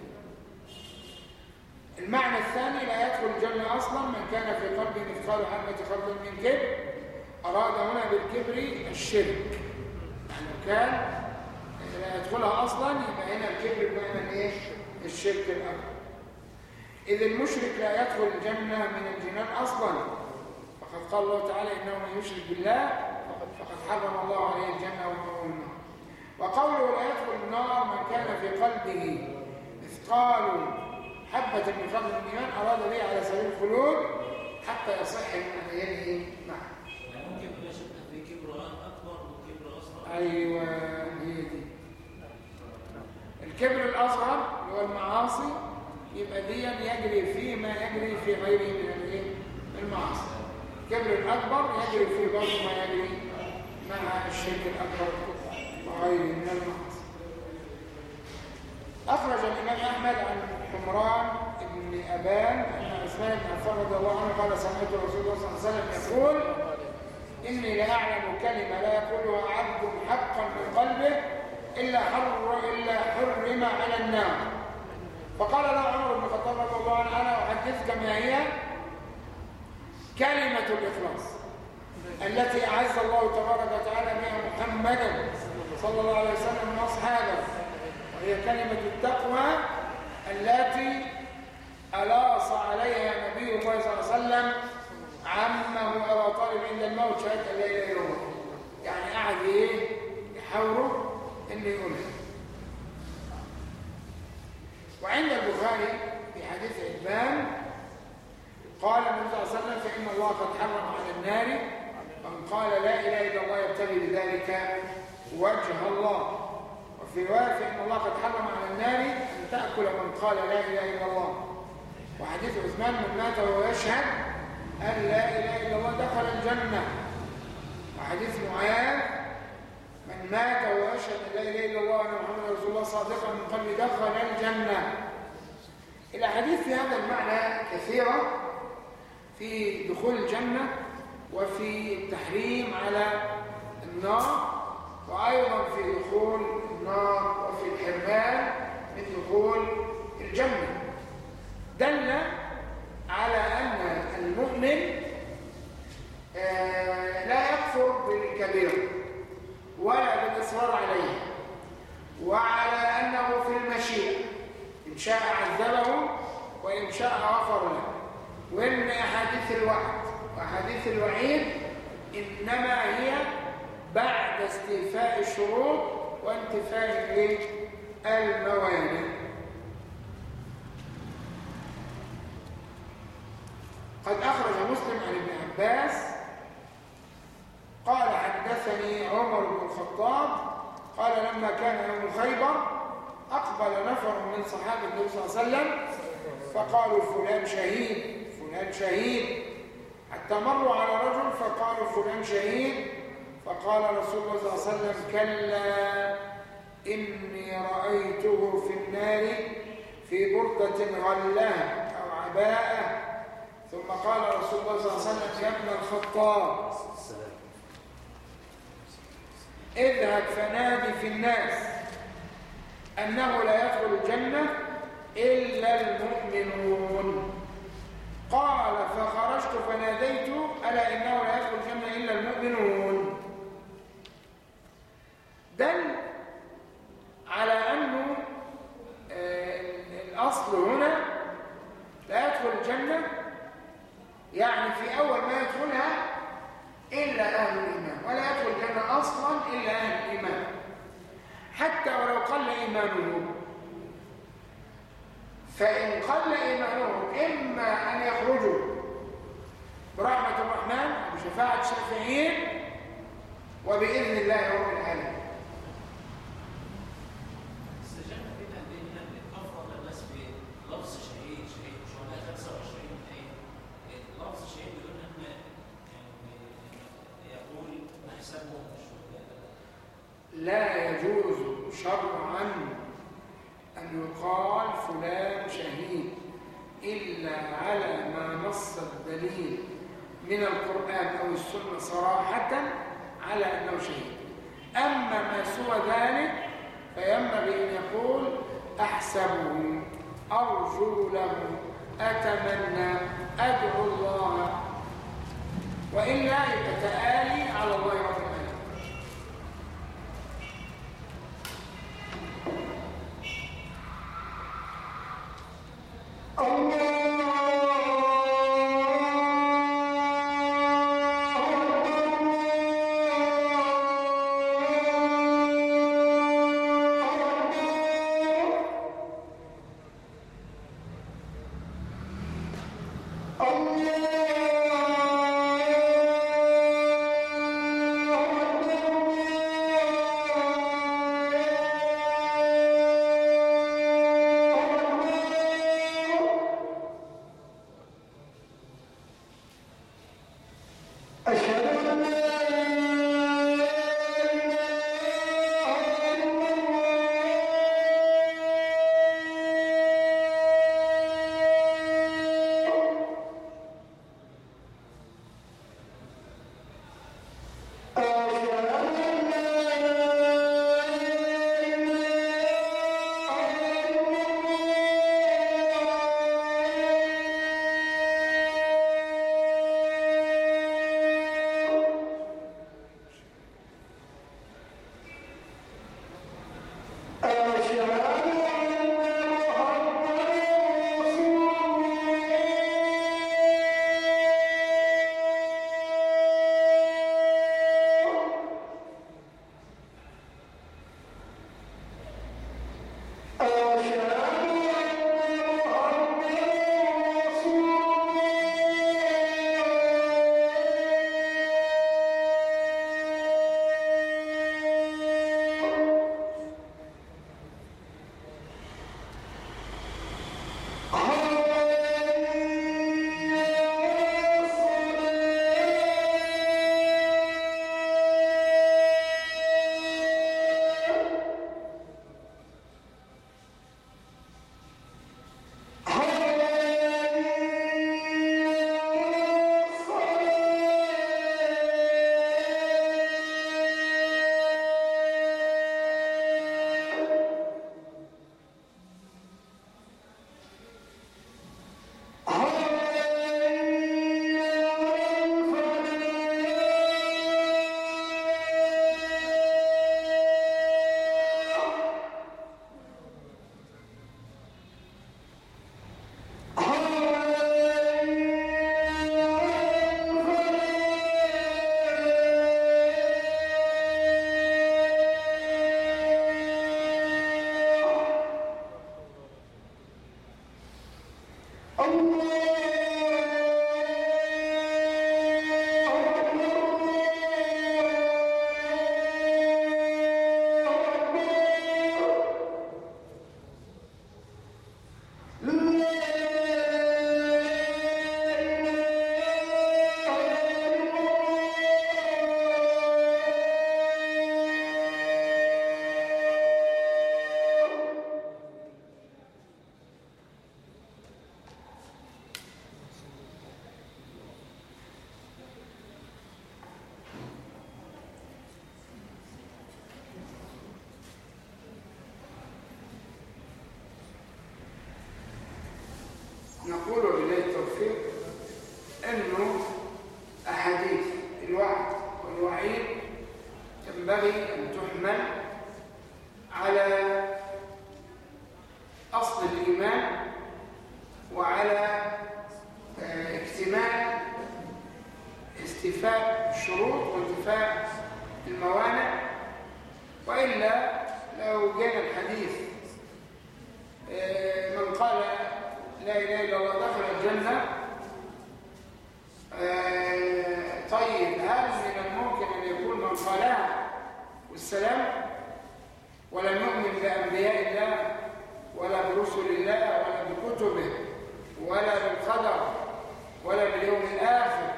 المعنى الثاني لا يدخل الجنة أصلا من كان في قلبه مثقال حبة خردل من كبر. أراد هنا بالكبر الشرك. يعني كان لا يدخلها أصلا يبقى هنا الكبر بمعنى إيه؟ الشرك الأكبر. إذ المشرك لا يدخل الجنة من الجنان أصلا. فقد قال الله تعالى إنه من يشرك بالله فقد حرم الله عليه الجنة ومأواه النار وقوله لا يدخل النار من كان في قلبه. مثقال حبة من من الإيمان أراد به على سبيل الخلود حتى يصح المعنيين معا يعني ممكن يبقى شبه في كبر أكبر وكبر أصغر. أيوة هي دي. الكبر الأصغر اللي هو المعاصي يبقى دي يجري فيه ما يجري في غيره من؟ المعاصي. الكبر الأكبر يجري فيه برضه ما يجري مع الشرك الأكبر وغيره من المعاصي أخرج الإمام أحمد عن حمران بن أبان أن عثمان بن عفان رضي الله عنه قال سمعت رسول الله صلى الله عليه وسلم يقول إني لأعلم كلمة لا يقولها عبد حقا من قلبه إلا حر إلا حرم على النار. فقال له عمر بن الخطاب رضي الله عنه أنا أحدثك ما هي؟ كلمة الإخلاص التي أعز الله تبارك وتعالى بها محمدا صلى الله عليه وسلم وأصحابه وهي كلمة التقوى التي ألاص عليها نبي الله صلى الله عليه وسلم عمه أبا طالب عند الموت شهادة إلا الله يعني قعد إيه؟ يحاوره إنه يقولها وعند البخاري في حديث عتبان قال النبي صلى الله عليه وسلم فإن الله قد حرم على النار. من قال لا إله إلا الله يبتغي بذلك وجه الله. وفي رواية فإن الله قد حرم على النار أن تأكل من قال لا إله إلا الله. وحديث عثمان من مات وهو يشهد أن لا إله إلا الله دخل الجنة. وحديث معاذ من مات وهو يشهد أن لا إله إلا الله وأن محمد رسول الله صادقا من قلبه دخل الجنة. الأحاديث في هذا المعنى كثيرة. في دخول الجنة وفي التحريم على النار وأيضا في دخول النار وفي الحرمان من دخول الجنة. دل على أن المؤمن آه، لا يكفر بالكبيرة ولا بالإصرار عليه وعلى أنه في المشيئة إن شاء عذبه وإن شاء غفر له. وإن أحاديث الوعد وأحاديث الوعيد إنما هي بعد استيفاء الشروط وانتفاء؟ الموانع قد أخرج مسلم عن ابن عباس قال حدثني عمر بن الخطاب قال لما كان يوم خيبر أقبل نفر من صحابة النبي صلى الله عليه وسلم فقالوا فلان شهيد فلان شهيد. حتى مروا على رجل فقالوا فلان شهيد. فقال رسول الله صلى الله عليه وسلم كلا إني رأيته في النار في بردة غلاه أو عباءة. ثم قال رسول الله صلى الله عليه وسلم يا ابن الخطاب اذهب فنادي في الناس أنه لا يدخل الجنة إلا المؤمنون. قال فخرجت فناديت ألا إنه لا يدخل الجنة إلا المؤمنون. دل على أنه آه، الأصل هنا لا يدخل الجنة يعني في أول ما يدخلها إلا أهل الإيمان ولا يدخل الجنة أصلا إلا أهل الإيمان حتى ولو قل إيمانهم فإن قل إيمانهم إما أن يخرجوا برحمة الرحمن بشفاعة الشافعين وبإذن الله رب العالمين. استجابة بين بين أن أفرض الناس بلفظ شهيد شهيد شهداء 25 أي لفظ شهيد بدون أن يقول نحسبهم شهداء لا يجوز شرعا يقال فلان شهيد إلا على ما نص الدليل من القرآن أو السنة صراحة على أنه شهيد. أما ما سوى ذلك فينبغي أن يقول أحسبه أرجو له أتمنى أدعو الله وإلا يتآلي على الله نقول وبالله التوفيق أنه أحاديث الوعد والوعيد ينبغي أن تحمل على أصل الإيمان وعلى آه، اكتمال استيفاء الشروط وانتفاء الموانع وإلا لو جاء الحديث آه، من قال لا إله إلا الله دخل الجنة آه، طيب هل من الممكن أن يكون من قالها والسلام ولم يؤمن بأنبياء الله ولا برسل الله ولا بكتبه ولا بالقدر ولا باليوم الآخر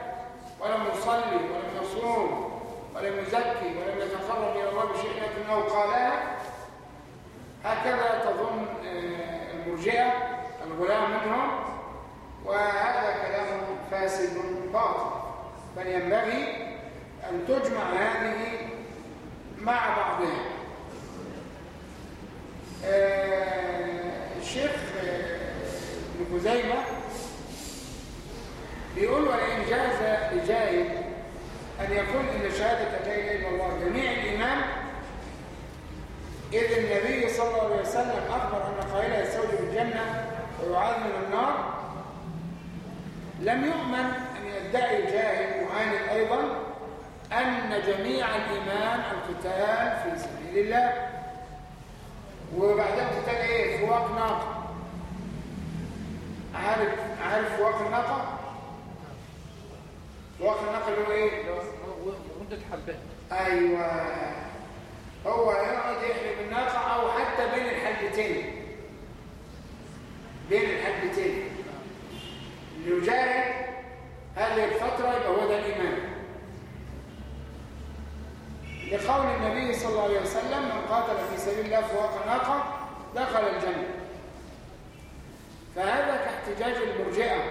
ولم يصلي ولم يصوم ولم يزكي ولم يتقرب إلى الله بشيء لكنه قالها هكذا تظن آه، المرجئة الغلام منهم وهذا كلام فاسد باطل بل ينبغي أن تجمع هذه مع بعضها آه، الشيخ آه، ابن خزيمة بيقول ولئن جاز لجاهل أن يكون إن شهادة لا إله إلا الله جميع الإيمان إذ النبي صلى الله عليه وسلم أخبر أن قائلها يستوجب الجنة ويعاذ من النار لم يؤمن أن يدعي جاهل معاند أيضا أن جميع الإيمان القتال في سبيل الله وبعدين قتال فواق ناقة. عارف عارف فواق الناقة؟ فواق الناقة اللي هو إيه؟ مدة حبات. أيوه. هو يقعد يحلب الناقة أو حتى بين الحلتين بين الحلتين ليجاهد هذه الفترة يبقى هو ده الإيمان. لقول النبي صلى الله عليه وسلم من قاتل في سبيل الله فوق ناقه دخل الجنة. فهذا كاحتجاج المرجئة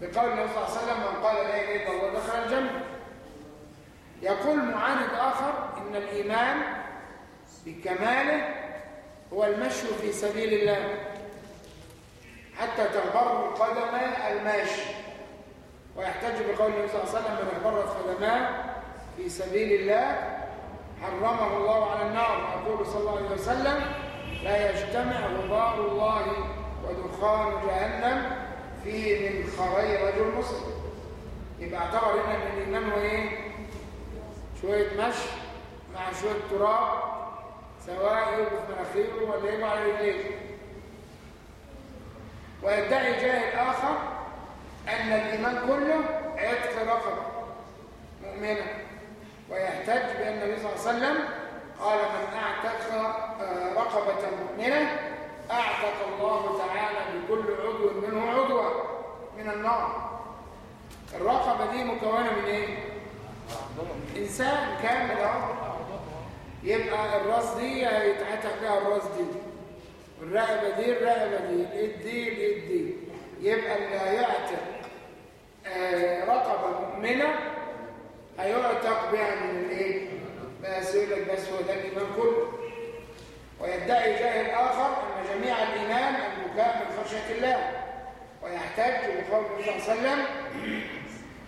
بقول النبي صلى الله عليه وسلم من قال لا إله إلا الله دخل الجنة. يقول معاند آخر إن الإيمان بكماله هو المشي في سبيل الله. حتى تغبر قدم الماشي. ويحتج بقول النبي صلى الله عليه وسلم من اغبرت قدماه في سبيل الله حرمه الله على النار. يقول صلى الله عليه وسلم لا يجتمع غبار الله ودخان جهنم في منخري رجل مسلم. يبقى اعتبر هنا إن الإيمان هو إيه؟ شوية مشي مع شوية تراب سواء يوقف مناخيره ولا يبقى على رجليه. ويدعي جاهل آخر أن الإيمان كله عتق رقبة مؤمنة ويحتج بأن النبي صلى الله عليه وسلم قال من أعتق آه، رقبة مؤمنة أعتق الله تعالى بكل عضو منه عضوة من النار الرقبة دي مكونة من إيه؟ إنسان كامل أهو يبقى الرأس دي هيتعتق فيها الرأس دي والرقبة دي الرقبة دي الإيد دي الإيد دي يبقى اللي هيعتق آه، رقبة مؤمنة هيعتق بها من الإيه؟ يقول لك بس هو ده الإيمان كله ويدعي جاهل آخر أن جميع الإيمان البكاء من خشية الله. ويحتج بقول النبي صلى الله عليه وسلم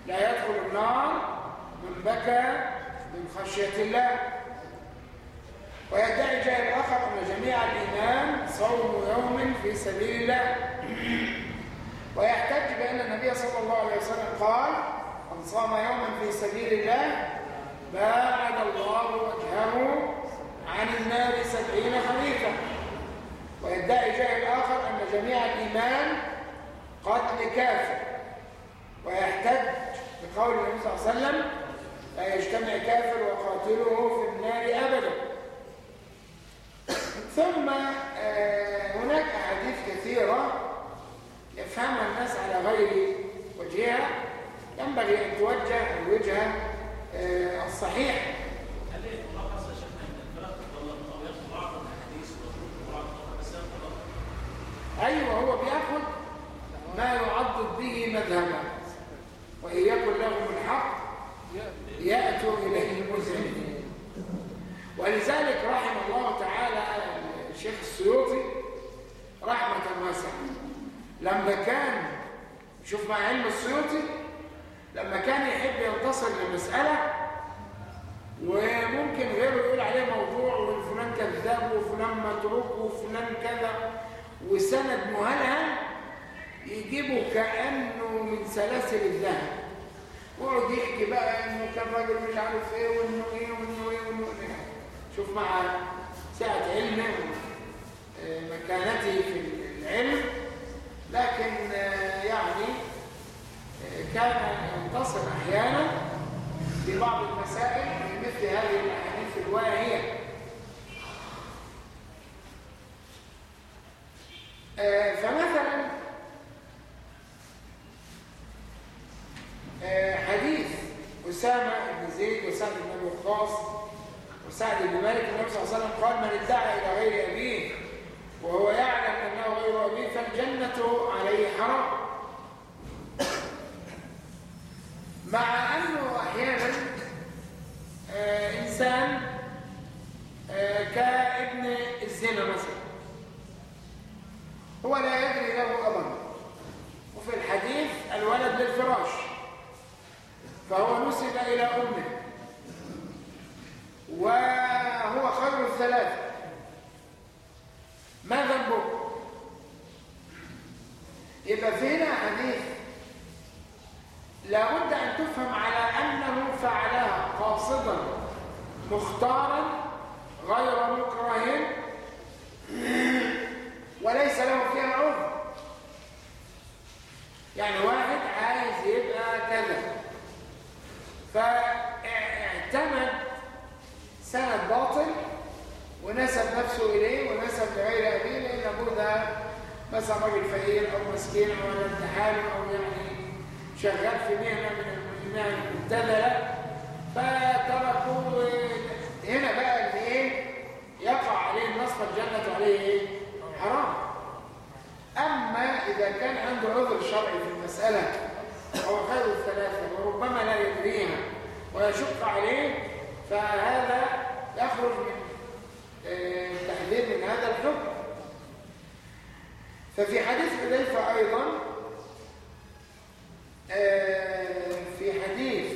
لا يدخل النار من بكى من خشية الله. ويدعي جاهل آخر أن جميع الإيمان صوم يوم في سبيل الله. ويحتج بأن النبي صلى الله عليه وسلم قال من صام يوما في سبيل الله باعد الله وجهه عن النار سبعين خريفا ويدعي جاهل آخر أن جميع الإيمان قتل كافر ويحتج بقول النبي صلى الله عليه وسلم لا يجتمع كافر وقاتله في النار أبدا. ثم آه، هناك أحاديث كثيرة يفهمها الناس على غير وجهها. ينبغي أن توجه الوجهة الصحيح. ياخد خطأ؟ أيوة هو بياخد ما يعضد به مذهبا وإن يكن لهم الحق يأتوا إليه مذعنين ولذلك رحم الله تعالى الشيخ السيوطي رحمة واسعة لما كان شوف مع علم السيوطي لما كان يحب ينتصر لمسألة وممكن غيره يقول عليه موضوع وفلان كذاب وفلان متروك وفلان كذا وسند مهلهل يجيبه كأنه من سلاسل الذهب. ويقعد يحكي بقى إنه كان راجل مش عارف إيه وإنه إيه وإنه إيه وإنه إيه. شوف مع سعة علمه آه، مكانته في العلم. لكن آه، يعني كان ينتصر أحيانا في بعض المسائل مثل هذه الأحاديث الواهيه آه، فمثلا آه، حديث أسامة بن زيد وسعد بن وقاص وسعد بن مالك النبي صلى الله عليه وسلم قال من ادعى إلى غير أبيه وهو يعلم أنه غير أبيه فالجنة عليه حرام. مع أنه أحيانا آه، إنسان آه، كابن الزنا مثلا. هو لا يدري له أبا وفي الحديث الولد للفراش. فهو نسب إلى أمه. وهو خير الثلاثة. ما ذنبه؟ يبقى في هنا حديث لابد أن تفهم على أنه فعلها قاصدا مختارا غير مكره وليس له فيها عذر. يعني واحد عايز يبقى كذا فاعتمد سند باطل ونسب نفسه إليه ونسب لغير أبيه لأن أبوه ده مثلا راجل فقير أو مسكين أو على امتحان أو يعني شغال في مهنة من المهن المبتذلة. فتركوا هنا بقى اللي إيه؟ يقع عليه النص فالجنة عليه إيه حرام. أما إذا كان عنده عذر شرعي في المسألة هو خير الثلاثة وربما لا يدريها ويشق عليه فهذا يخرج من آه، التحذير من هذا الحكم. ففي حديث حذيفة أيضا آه، في حديث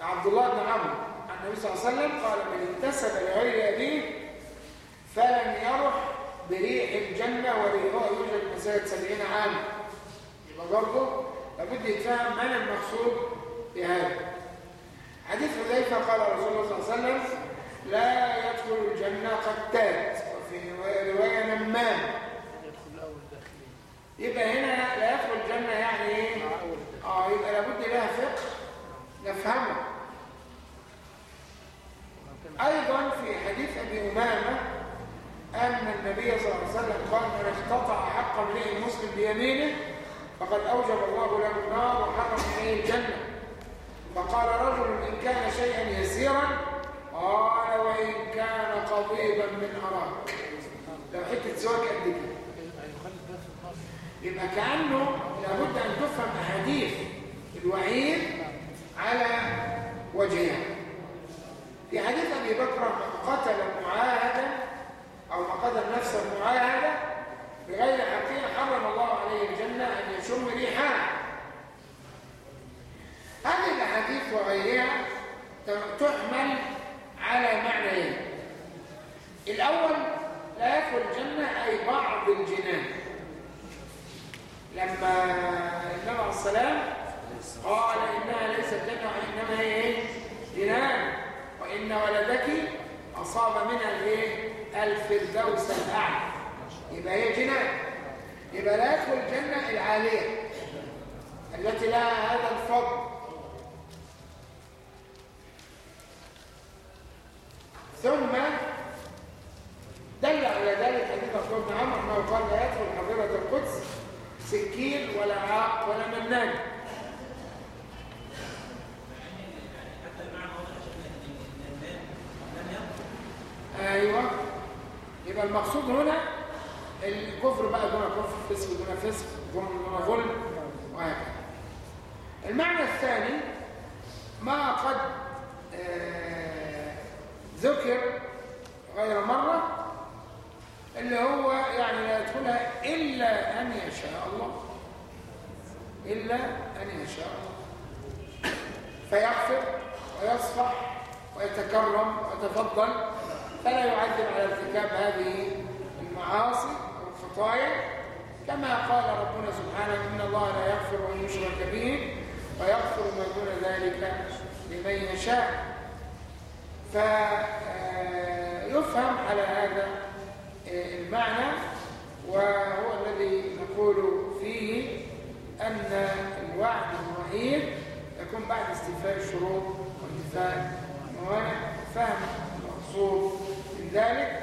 عبد الله بن عمرو عن النبي صلى الله عليه وسلم قال من انتسب لغير أبيه فلم يرح بريح الجنة وريحها يوجد مسافة سبعين عاما. يبقى برضه لابد يتفهم من المقصود بهذا. حديث حذيفة قال رسول الله صلى الله عليه وسلم لا يدخل الجنة قتات وفي رواية- نمام. يبقى هنا لا يدخل الجنة يعني إيه؟ آه يبقى لابد لها فقه نفهمه. أيضا في حديث أبي أمامة أن النبي صلى الله عليه وسلم قال من اقتطع حق امرئ مسلم بيمينه فقد أوجب الله له النار وحرم عليه الجنة. فقال رجل إن كان شيئا يسيرا قال وإن كان قضيبا من أراك. لو حتة سواك قد كده هيخلد ده في النار يبقى كأنه لابد أن تفهم أحاديث الوعيد على وجهها. في حديث أبي بكر قتل معاهدا أو قتل نفسا معاهدا بغير حقيقة حرم الله عليه الجنة أن يشم ريحها هذه الأحاديث وغيرها تحمل على معنيين. الأول لا يدخل الجنة أي بعض الجنان. لما النبي عليه السلام قال إنها ليست جنة وإنما هي إيه؟ جنان وإن ولدك أصاب منها الإيه؟ الفردوس الأعلى يبقى هي جنان يبقى لا يدخل الجنة العالية التي لها هذا الفضل ثم دل على ذلك حديث عبد بن عمرو أنه قال لا يدخل حضيره القدس سكين ولا عاق ولا منان. أيوه. يبقى المقصود هنا الكفر بقى دون كفر فسق دون فسق دون ظلم وهكذا. المعنى الثاني ما قد آه، ذكر غير مرة اللي هو يعني لا يدخل يقولها إلا أن يشاء الله. إلا أن يشاء الله. فيغفر ويصفح ويتكرم ويتفضل. فلا يعذب على ارتكاب هذه المعاصي والخطايا. كما قال ربنا سبحانه إن الله لا يغفر أن يشرك به ويغفر ما دون ذلك لمن يشاء. فيفهم على هذا المعنى وهو الذي نقول فيه أن الوعد الوحيد يكون بعد استيفاء الشروط وانتفاء الموانع فهم المقصود من ذلك.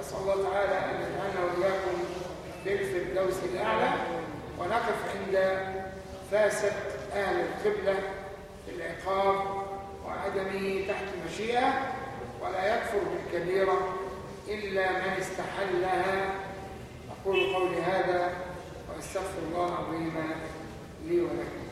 نسأل الله تعالى أن يجعلنا وإياكم بالفردوس الأعلى ونقف عند فاسد أهل القبلة العقاب وعدمه تحت مشيئة ولا يكفر بالكبيرة. إلا من استحلها. أقول قولي هذا وأستغفر الله العظيم لي ولكم.